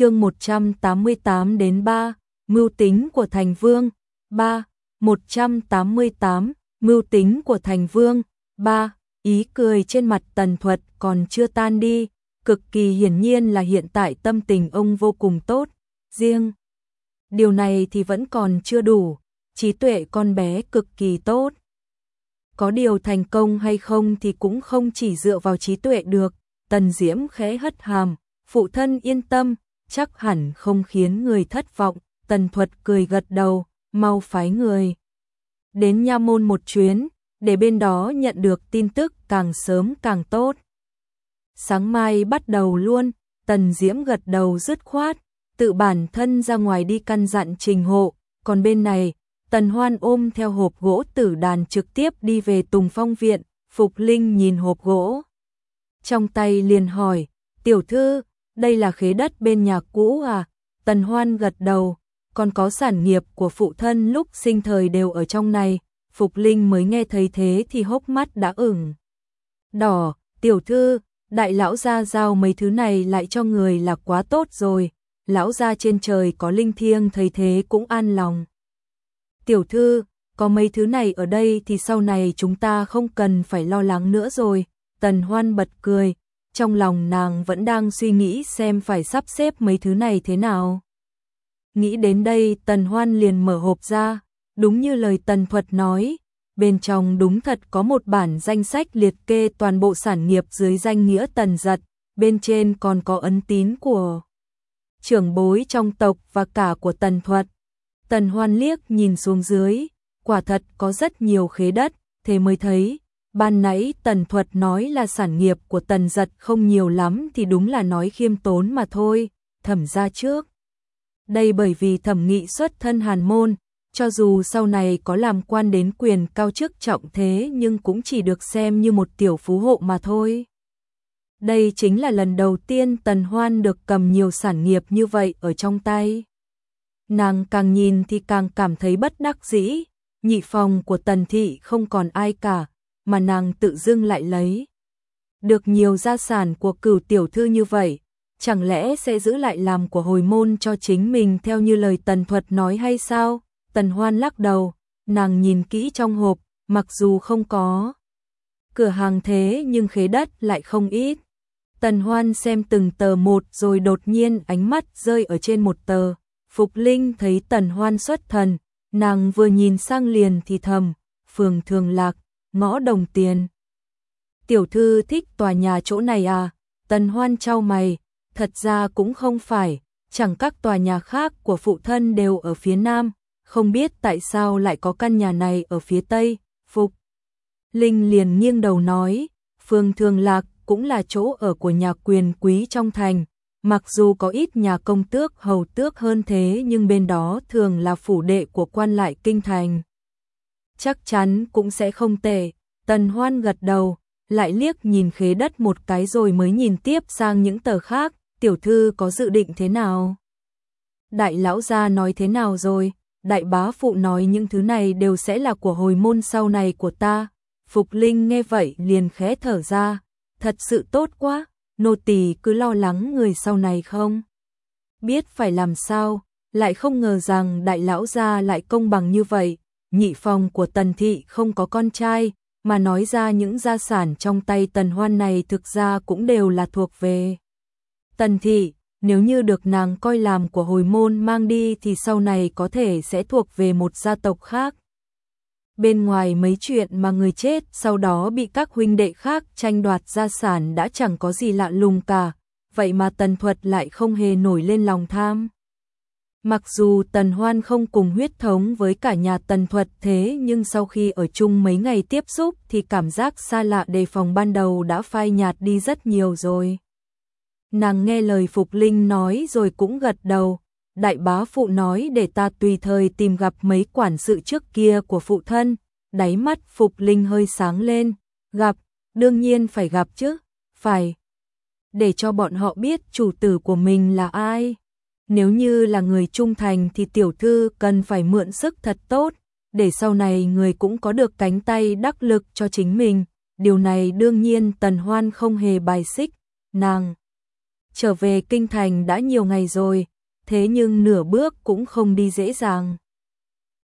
chương 188 đến 3, mưu tính của thành vương, 3, 188, mưu tính của thành vương, 3, ý cười trên mặt tần thuật còn chưa tan đi, cực kỳ hiển nhiên là hiện tại tâm tình ông vô cùng tốt, riêng. Điều này thì vẫn còn chưa đủ, trí tuệ con bé cực kỳ tốt. Có điều thành công hay không thì cũng không chỉ dựa vào trí tuệ được, tần diễm khẽ hất hàm, phụ thân yên tâm, chắc hẳn không khiến người thất vọng, tần thuật cười gật đầu, mau phái người. Đến nha môn một chuyến, để bên đó nhận được tin tức càng sớm càng tốt. Sáng mai bắt đầu luôn, tần diễm gật đầu dứt khoát, tự bản thân ra ngoài đi căn dặn trình hộ, còn bên này, tần hoan ôm theo hộp gỗ tử đàn trực tiếp đi về Tùng Phong Viện, Phục Linh nhìn hộp gỗ. Trong tay liền hỏi, tiểu thư, đây là khế đất bên nhà cũ à? Tần Hoan gật đầu, còn có sản nghiệp của phụ thân lúc sinh thời đều ở trong này. Phục Linh mới nghe thấy thế thì hốc mắt đã ửng. Đỏ, tiểu thư, đại lão gia giao mấy thứ này lại cho người là quá tốt rồi. Lão gia trên trời có linh thiêng thấy thế cũng an lòng. Tiểu thư, có mấy thứ này ở đây thì sau này chúng ta không cần phải lo lắng nữa rồi. Tần Hoan bật cười, trong lòng nàng vẫn đang suy nghĩ xem phải sắp xếp mấy thứ này thế nào. Nghĩ đến đây Tần Hoan liền mở hộp ra, đúng như lời Tần Thuật nói, bên trong đúng thật có một bản danh sách liệt kê toàn bộ sản nghiệp dưới danh nghĩa Tần Giật, bên trên còn có ấn tín của trưởng bối trong tộc và cả của Tần Thuật. Tần Hoan liếc nhìn xuống dưới, quả thật có rất nhiều khế đất, thế mới thấy, Ban nãy Tần Thuật nói là sản nghiệp của Tần Giật không nhiều lắm thì đúng là nói khiêm tốn mà thôi, thẩm ra trước. Đây bởi vì thẩm nghị xuất thân hàn môn, cho dù sau này có làm quan đến quyền cao chức trọng thế nhưng cũng chỉ được xem như một tiểu phú hộ mà thôi. Đây chính là lần đầu tiên Tần Hoan được cầm nhiều sản nghiệp như vậy ở trong tay. Nàng càng nhìn thì càng cảm thấy bất đắc dĩ, nhị phòng của Tần Thị không còn ai cả, mà nàng tự dưng lại lấy. Được nhiều gia sản của cửu tiểu thư như vậy, chẳng lẽ sẽ giữ lại làm của hồi môn cho chính mình theo như lời tần thuật nói hay sao? Tần hoan lắc đầu, nàng nhìn kỹ trong hộp, mặc dù không có cửa hàng thế nhưng khế đất lại không ít. Tần hoan xem từng tờ một rồi đột nhiên ánh mắt rơi ở trên một tờ. Phục Linh thấy tần hoan xuất thần, nàng vừa nhìn sang liền thì thầm, phường thường lạc, ngõ đồng tiền. Tiểu thư thích tòa nhà chỗ này à? Tần hoan trao mày, thật ra cũng không phải, chẳng các tòa nhà khác của phụ thân đều ở phía nam, không biết tại sao lại có căn nhà này ở phía tây, phục. Linh liền nghiêng đầu nói, phương thường lạc cũng là chỗ ở của nhà quyền quý trong thành, mặc dù có ít nhà công tước hầu tước hơn thế nhưng bên đó thường là phủ đệ của quan lại kinh thành chắc chắn cũng sẽ không tệ. Tần Hoan gật đầu, lại liếc nhìn khế đất một cái rồi mới nhìn tiếp sang những tờ khác, tiểu thư có dự định thế nào? Đại lão gia nói thế nào rồi? Đại bá phụ nói những thứ này đều sẽ là của hồi môn sau này của ta. Phục Linh nghe vậy liền khẽ thở ra, thật sự tốt quá, nô tỳ cứ lo lắng người sau này không? Biết phải làm sao, lại không ngờ rằng đại lão gia lại công bằng như vậy, nhị phòng của Tần Thị không có con trai, mà nói ra những gia sản trong tay Tần Hoan này thực ra cũng đều là thuộc về Tần Thị, nếu như được nàng coi làm của hồi môn mang đi thì sau này có thể sẽ thuộc về một gia tộc khác. Bên ngoài mấy chuyện mà người chết sau đó bị các huynh đệ khác tranh đoạt gia sản đã chẳng có gì lạ lùng cả, vậy mà Tần Thuật lại không hề nổi lên lòng tham. Mặc dù Tần Hoan không cùng huyết thống với cả nhà Tần Thuật thế nhưng sau khi ở chung mấy ngày tiếp xúc thì cảm giác xa lạ đề phòng ban đầu đã phai nhạt đi rất nhiều rồi. Nàng nghe lời Phục Linh nói rồi cũng gật đầu, đại bá phụ nói để ta tùy thời tìm gặp mấy quản sự trước kia của phụ thân, đáy mắt Phục Linh hơi sáng lên, gặp, đương nhiên phải gặp chứ, phải, để cho bọn họ biết chủ tử của mình là ai nếu như là người trung thành thì tiểu thư cần phải mượn sức thật tốt, để sau này người cũng có được cánh tay đắc lực cho chính mình. Điều này đương nhiên Tần Hoan không hề bài xích, nàng trở về kinh thành đã nhiều ngày rồi, thế nhưng nửa bước cũng không đi dễ dàng.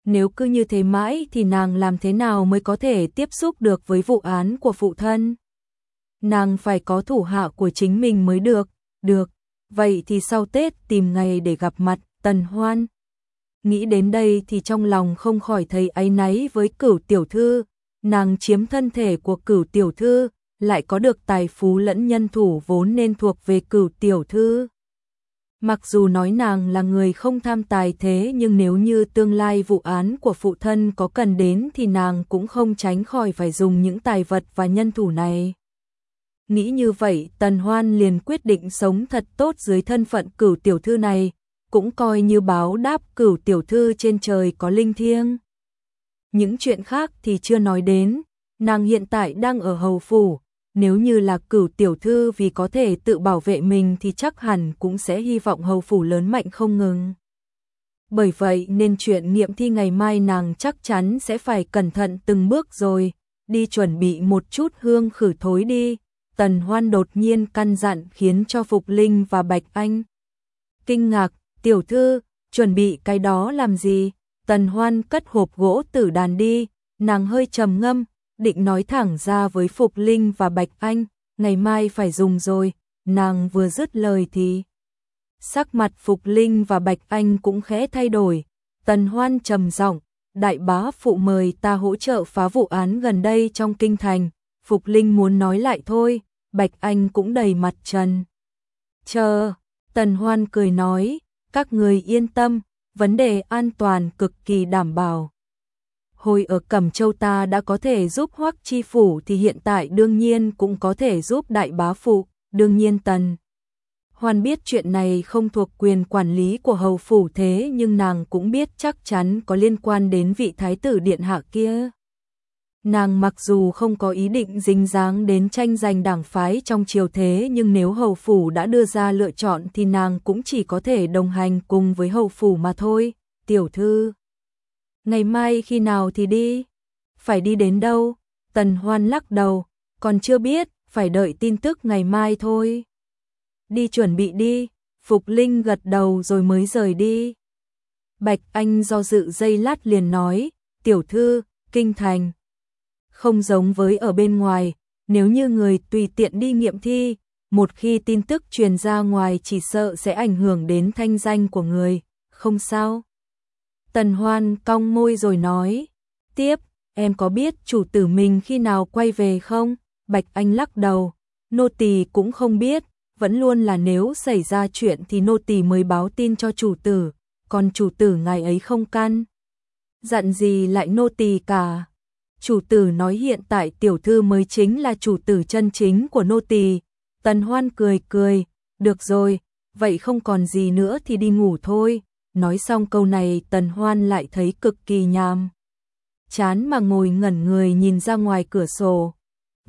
Nếu cứ như thế mãi thì nàng làm thế nào mới có thể tiếp xúc được với vụ án của phụ thân? Nàng phải có thủ hạ của chính mình mới được, được, vậy thì sau Tết tìm ngày để gặp mặt Tần Hoan. Nghĩ đến đây thì trong lòng không khỏi thấy áy náy với cửu tiểu thư, nàng chiếm thân thể của cửu tiểu thư, lại có được tài phú lẫn nhân thủ vốn nên thuộc về cửu tiểu thư. Mặc dù nói nàng là người không tham tài thế nhưng nếu như tương lai vụ án của phụ thân có cần đến thì nàng cũng không tránh khỏi phải dùng những tài vật và nhân thủ này. Nghĩ như vậy, Tần Hoan liền quyết định sống thật tốt dưới thân phận cửu tiểu thư này, cũng coi như báo đáp cửu tiểu thư trên trời có linh thiêng. Những chuyện khác thì chưa nói đến, nàng hiện tại đang ở hầu phủ, nếu như là cửu tiểu thư vì có thể tự bảo vệ mình thì chắc hẳn cũng sẽ hy vọng hầu phủ lớn mạnh không ngừng. Bởi vậy nên chuyện nghiệm thi ngày mai nàng chắc chắn sẽ phải cẩn thận từng bước rồi, đi chuẩn bị một chút hương khử thối đi. Tần Hoan đột nhiên căn dặn khiến cho Phục Linh và Bạch Anh. Kinh ngạc, tiểu thư, chuẩn bị cái đó làm gì? Tần Hoan cất hộp gỗ tử đàn đi, nàng hơi trầm ngâm, định nói thẳng ra với Phục Linh và Bạch Anh, ngày mai phải dùng rồi, nàng vừa dứt lời thì sắc mặt Phục Linh và Bạch Anh cũng khẽ thay đổi, Tần Hoan trầm giọng, đại bá phụ mời ta hỗ trợ phá vụ án gần đây trong kinh thành, Phục Linh muốn nói lại thôi, Bạch Anh cũng đầy mặt trần. Chờ, Tần Hoan cười nói, các người yên tâm, vấn đề an toàn cực kỳ đảm bảo. Hồi ở Cẩm Châu ta đã có thể giúp Hoắc Chi phủ thì hiện tại đương nhiên cũng có thể giúp đại bá phụ, đương nhiên Tần. Hoan biết chuyện này không thuộc quyền quản lý của hầu phủ thế nhưng nàng cũng biết chắc chắn có liên quan đến vị thái tử điện hạ kia. Nàng mặc dù không có ý định dính dáng đến tranh giành đảng phái trong triều thế nhưng nếu hầu phủ đã đưa ra lựa chọn thì nàng cũng chỉ có thể đồng hành cùng với hầu phủ mà thôi. Tiểu thư, ngày mai khi nào thì đi? Phải đi đến đâu? Tần Hoan lắc đầu, còn chưa biết, phải đợi tin tức ngày mai thôi. Đi chuẩn bị đi, Phục Linh gật đầu rồi mới rời đi. Bạch Anh do dự dây lát liền nói, tiểu thư, kinh thành không giống với ở bên ngoài, nếu như người tùy tiện đi nghiệm thi, một khi tin tức truyền ra ngoài chỉ sợ sẽ ảnh hưởng đến thanh danh của người, không sao. Tần Hoan cong môi rồi nói, tiếp, em có biết chủ tử mình khi nào quay về không? Bạch Anh lắc đầu, nô tỳ cũng không biết, vẫn luôn là nếu xảy ra chuyện thì nô tỳ mới báo tin cho chủ tử, còn chủ tử ngày ấy không can. Dặn gì lại nô tỳ cả chủ tử nói hiện tại tiểu thư mới chính là chủ tử chân chính của nô tỳ. Tần Hoan cười cười, được rồi, vậy không còn gì nữa thì đi ngủ thôi. Nói xong câu này Tần Hoan lại thấy cực kỳ nhàm. Chán mà ngồi ngẩn người nhìn ra ngoài cửa sổ.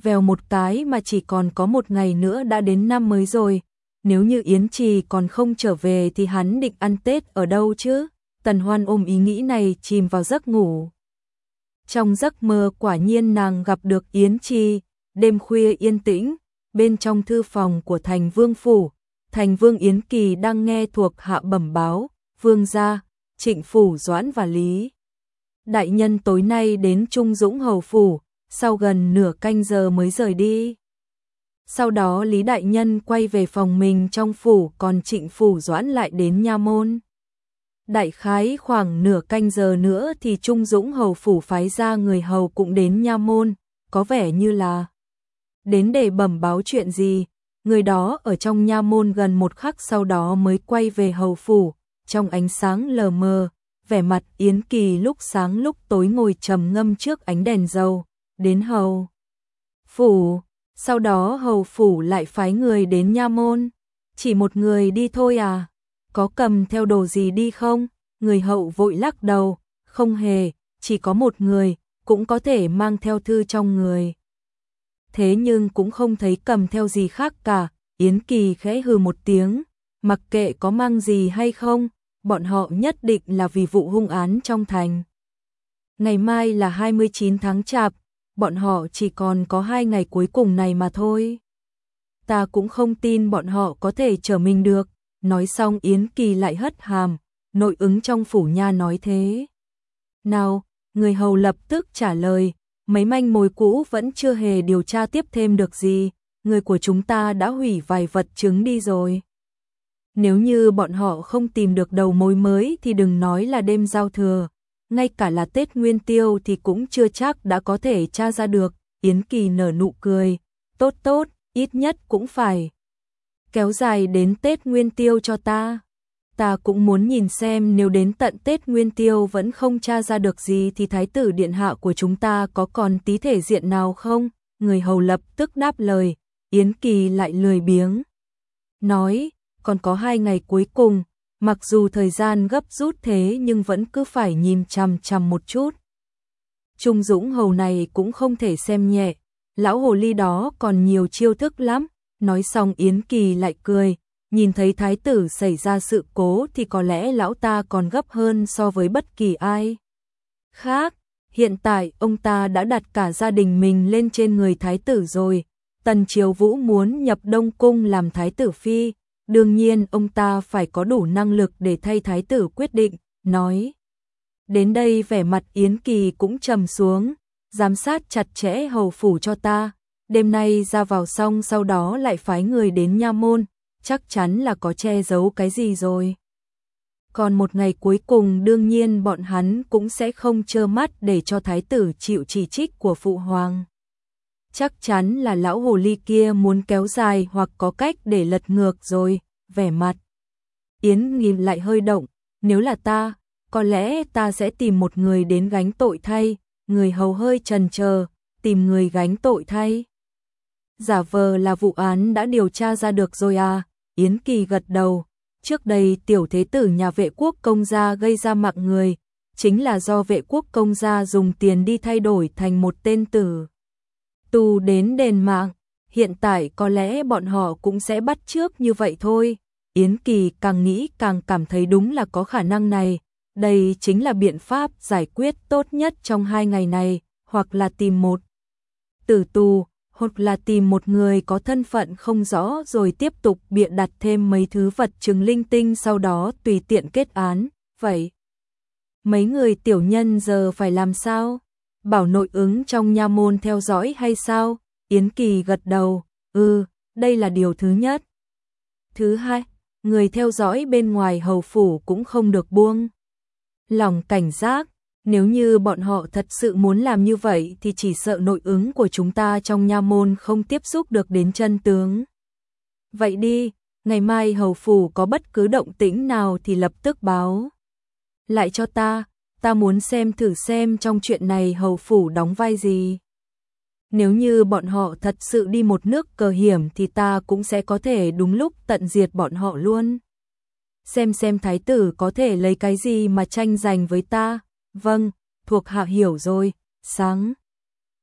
Vèo một cái mà chỉ còn có một ngày nữa đã đến năm mới rồi. Nếu như Yến Trì còn không trở về thì hắn định ăn Tết ở đâu chứ? Tần Hoan ôm ý nghĩ này chìm vào giấc ngủ. Trong giấc mơ quả nhiên nàng gặp được Yến Chi, đêm khuya yên tĩnh, bên trong thư phòng của thành vương phủ, thành vương Yến Kỳ đang nghe thuộc hạ bẩm báo, vương gia, trịnh phủ doãn và lý. Đại nhân tối nay đến Trung Dũng Hầu Phủ, sau gần nửa canh giờ mới rời đi. Sau đó Lý Đại Nhân quay về phòng mình trong phủ còn trịnh phủ doãn lại đến nha môn. Đại khái khoảng nửa canh giờ nữa thì Trung Dũng hầu phủ phái ra người hầu cũng đến nha môn, có vẻ như là đến để bẩm báo chuyện gì. Người đó ở trong nha môn gần một khắc sau đó mới quay về hầu phủ, trong ánh sáng lờ mờ, vẻ mặt Yến Kỳ lúc sáng lúc tối ngồi trầm ngâm trước ánh đèn dầu, đến hầu phủ, sau đó hầu phủ lại phái người đến nha môn, chỉ một người đi thôi à? Có cầm theo đồ gì đi không? Người hậu vội lắc đầu, không hề, chỉ có một người, cũng có thể mang theo thư trong người. Thế nhưng cũng không thấy cầm theo gì khác cả, Yến Kỳ khẽ hừ một tiếng, mặc kệ có mang gì hay không, bọn họ nhất định là vì vụ hung án trong thành. Ngày mai là 29 tháng chạp, bọn họ chỉ còn có hai ngày cuối cùng này mà thôi. ta cũng không tin bọn họ có thể trở mình được. Nói xong Yến Kỳ lại hất hàm, nội ứng trong phủ nha nói thế. Nào, người hầu lập tức trả lời, mấy manh mối cũ vẫn chưa hề điều tra tiếp thêm được gì, người của chúng ta đã hủy vài vật chứng đi rồi. Nếu như bọn họ không tìm được đầu mối mới thì đừng nói là đêm giao thừa, ngay cả là Tết Nguyên Tiêu thì cũng chưa chắc đã có thể tra ra được. Yến Kỳ nở nụ cười, tốt tốt, ít nhất cũng phải kéo dài đến Tết Nguyên Tiêu cho ta. Ta cũng muốn nhìn xem nếu đến tận Tết Nguyên Tiêu vẫn không tra ra được gì thì thái tử điện hạ của chúng ta có còn tí thể diện nào không? Người hầu lập tức đáp lời, Yến Kỳ lại lười biếng. Nói, còn có hai ngày cuối cùng, mặc dù thời gian gấp rút thế nhưng vẫn cứ phải nhìn chằm chằm một chút. Trung Dũng hầu này cũng không thể xem nhẹ, lão hồ ly đó còn nhiều chiêu thức lắm, nói xong Yến Kỳ lại cười, nhìn thấy thái tử xảy ra sự cố thì có lẽ lão ta còn gấp hơn so với bất kỳ ai. Khác, hiện tại ông ta đã đặt cả gia đình mình lên trên người thái tử rồi, Tần Triều Vũ muốn nhập Đông Cung làm thái tử phi, đương nhiên ông ta phải có đủ năng lực để thay thái tử quyết định, nói. Đến đây vẻ mặt Yến Kỳ cũng trầm xuống, giám sát chặt chẽ hầu phủ cho ta, đêm nay ra vào xong sau đó lại phái người đến nha môn, chắc chắn là có che giấu cái gì rồi. Còn một ngày cuối cùng đương nhiên bọn hắn cũng sẽ không trơ mắt để cho thái tử chịu chỉ trích của phụ hoàng. Chắc chắn là lão hồ ly kia muốn kéo dài hoặc có cách để lật ngược rồi, vẻ mặt. Yến nhìn lại hơi động, nếu là ta, có lẽ ta sẽ tìm một người đến gánh tội thay, người hầu hơi trần chờ, tìm người gánh tội thay. Giả vờ là vụ án đã điều tra ra được rồi à, Yến Kỳ gật đầu, trước đây tiểu thế tử nhà vệ quốc công gia gây ra mạng người, chính là do vệ quốc công gia dùng tiền đi thay đổi thành một tên tử. Tù đến đền mạng, hiện tại có lẽ bọn họ cũng sẽ bắt trước như vậy thôi. Yến Kỳ càng nghĩ càng cảm thấy đúng là có khả năng này, đây chính là biện pháp giải quyết tốt nhất trong hai ngày này, hoặc là tìm một tử tù, hoặc là tìm một người có thân phận không rõ rồi tiếp tục bịa đặt thêm mấy thứ vật chứng linh tinh sau đó tùy tiện kết án, vậy. Mấy người tiểu nhân giờ phải làm sao? Bảo nội ứng trong nha môn theo dõi hay sao? Yến Kỳ gật đầu, ừ, đây là điều thứ nhất. Thứ hai, người theo dõi bên ngoài hầu phủ cũng không được buông. Lòng cảnh giác, nếu như bọn họ thật sự muốn làm như vậy thì chỉ sợ nội ứng của chúng ta trong nha môn không tiếp xúc được đến chân tướng. Vậy đi, ngày mai hầu phủ có bất cứ động tĩnh nào thì lập tức báo. Lại cho ta, ta muốn xem thử xem trong chuyện này hầu phủ đóng vai gì. Nếu như bọn họ thật sự đi một nước cờ hiểm thì ta cũng sẽ có thể đúng lúc tận diệt bọn họ luôn. Xem xem thái tử có thể lấy cái gì mà tranh giành với ta. Vâng, thuộc hạ hiểu rồi, sáng.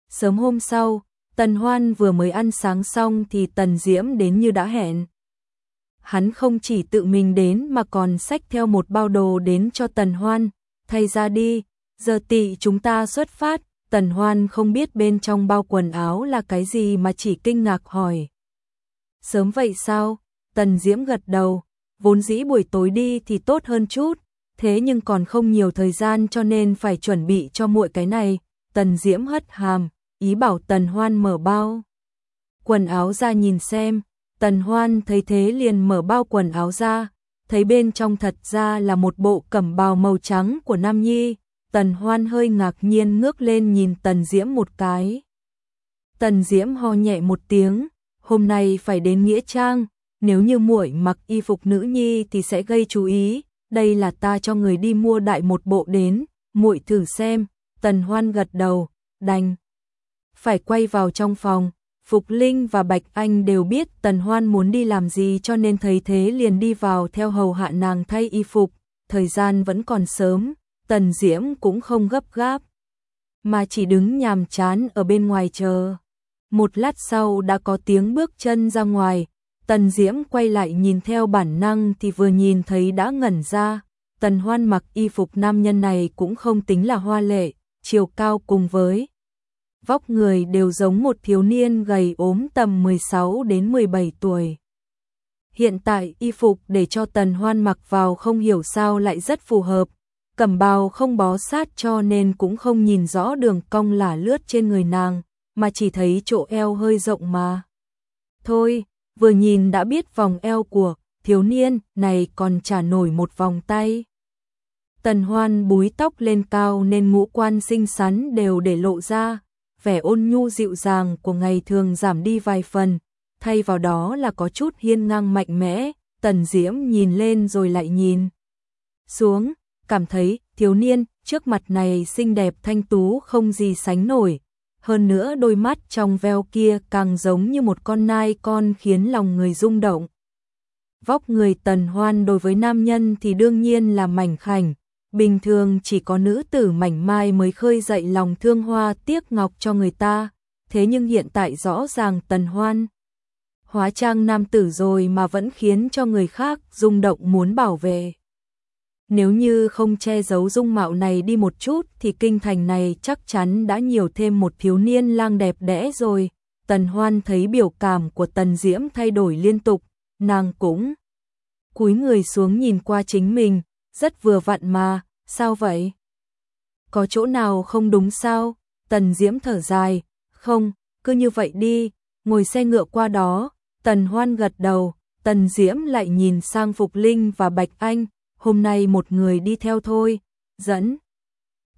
Sớm hôm sau, Tần Hoan vừa mới ăn sáng xong thì Tần Diễm đến như đã hẹn. Hắn không chỉ tự mình đến mà còn xách theo một bao đồ đến cho Tần Hoan, thay ra đi, giờ tị chúng ta xuất phát, Tần Hoan không biết bên trong bao quần áo là cái gì mà chỉ kinh ngạc hỏi. Sớm vậy sao? Tần Diễm gật đầu, vốn dĩ buổi tối đi thì tốt hơn chút, thế nhưng còn không nhiều thời gian cho nên phải chuẩn bị cho muội cái này. Tần Diễm hất hàm, ý bảo Tần Hoan mở bao. Quần áo ra nhìn xem, Tần Hoan thấy thế liền mở bao quần áo ra, thấy bên trong thật ra là một bộ cẩm bào màu trắng của Nam Nhi. Tần Hoan hơi ngạc nhiên ngước lên nhìn Tần Diễm một cái. Tần Diễm ho nhẹ một tiếng, hôm nay phải đến Nghĩa Trang, nếu như muội mặc y phục nữ nhi thì sẽ gây chú ý, đây là ta cho người đi mua đại một bộ đến, muội thử xem, Tần Hoan gật đầu, đành. Phải quay vào trong phòng, Phục Linh và Bạch Anh đều biết Tần Hoan muốn đi làm gì cho nên thấy thế liền đi vào theo hầu hạ nàng thay y phục, thời gian vẫn còn sớm, Tần Diễm cũng không gấp gáp, mà chỉ đứng nhàm chán ở bên ngoài chờ. Một lát sau đã có tiếng bước chân ra ngoài, Tần Diễm quay lại nhìn theo bản năng thì vừa nhìn thấy đã ngẩn ra, Tần Hoan mặc y phục nam nhân này cũng không tính là hoa lệ, chiều cao cùng với vóc người đều giống một thiếu niên gầy ốm tầm 16 đến 17 tuổi. Hiện tại y phục để cho Tần Hoan mặc vào không hiểu sao lại rất phù hợp, cẩm bào không bó sát cho nên cũng không nhìn rõ đường cong lả lướt trên người nàng, mà chỉ thấy chỗ eo hơi rộng mà. Thôi, vừa nhìn đã biết vòng eo của thiếu niên này còn trả nổi một vòng tay. Tần Hoan búi tóc lên cao nên ngũ quan xinh xắn đều để lộ ra, vẻ ôn nhu dịu dàng của ngày thường giảm đi vài phần, thay vào đó là có chút hiên ngang mạnh mẽ, Tần Diễm nhìn lên rồi lại nhìn xuống, cảm thấy thiếu niên trước mặt này xinh đẹp thanh tú không gì sánh nổi, hơn nữa đôi mắt trong veo kia càng giống như một con nai con khiến lòng người rung động. Vóc người tần hoan đối với nam nhân thì đương nhiên là mảnh khảnh, bình thường chỉ có nữ tử mảnh mai mới khơi dậy lòng thương hoa tiếc ngọc cho người ta, thế nhưng hiện tại rõ ràng tần hoan. Hóa trang nam tử rồi mà vẫn khiến cho người khác rung động muốn bảo vệ. Nếu như không che giấu dung mạo này đi một chút thì kinh thành này chắc chắn đã nhiều thêm một thiếu niên lang đẹp đẽ rồi. Tần Hoan thấy biểu cảm của Tần Diễm thay đổi liên tục, nàng cũng cúi người xuống nhìn qua chính mình, rất vừa vặn mà, sao vậy? Có chỗ nào không đúng sao? Tần Diễm thở dài, không, cứ như vậy đi, ngồi xe ngựa qua đó, Tần Hoan gật đầu, Tần Diễm lại nhìn sang Phục Linh và Bạch Anh, hôm nay một người đi theo thôi, dẫn.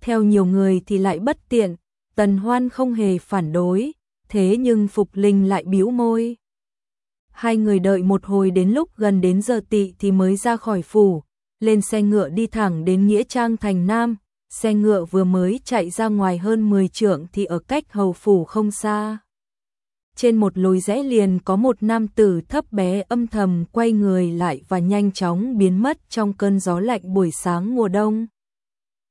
Theo nhiều người thì lại bất tiện, Tần Hoan không hề phản đối, thế nhưng Phục Linh lại bĩu môi. Hai người đợi một hồi đến lúc gần đến giờ tị thì mới ra khỏi phủ, lên xe ngựa đi thẳng đến Nghĩa Trang Thành Nam, xe ngựa vừa mới chạy ra ngoài hơn 10 trượng thì ở cách hầu phủ không xa. Trên một lối rẽ liền có một nam tử thấp bé âm thầm quay người lại và nhanh chóng biến mất trong cơn gió lạnh buổi sáng mùa đông.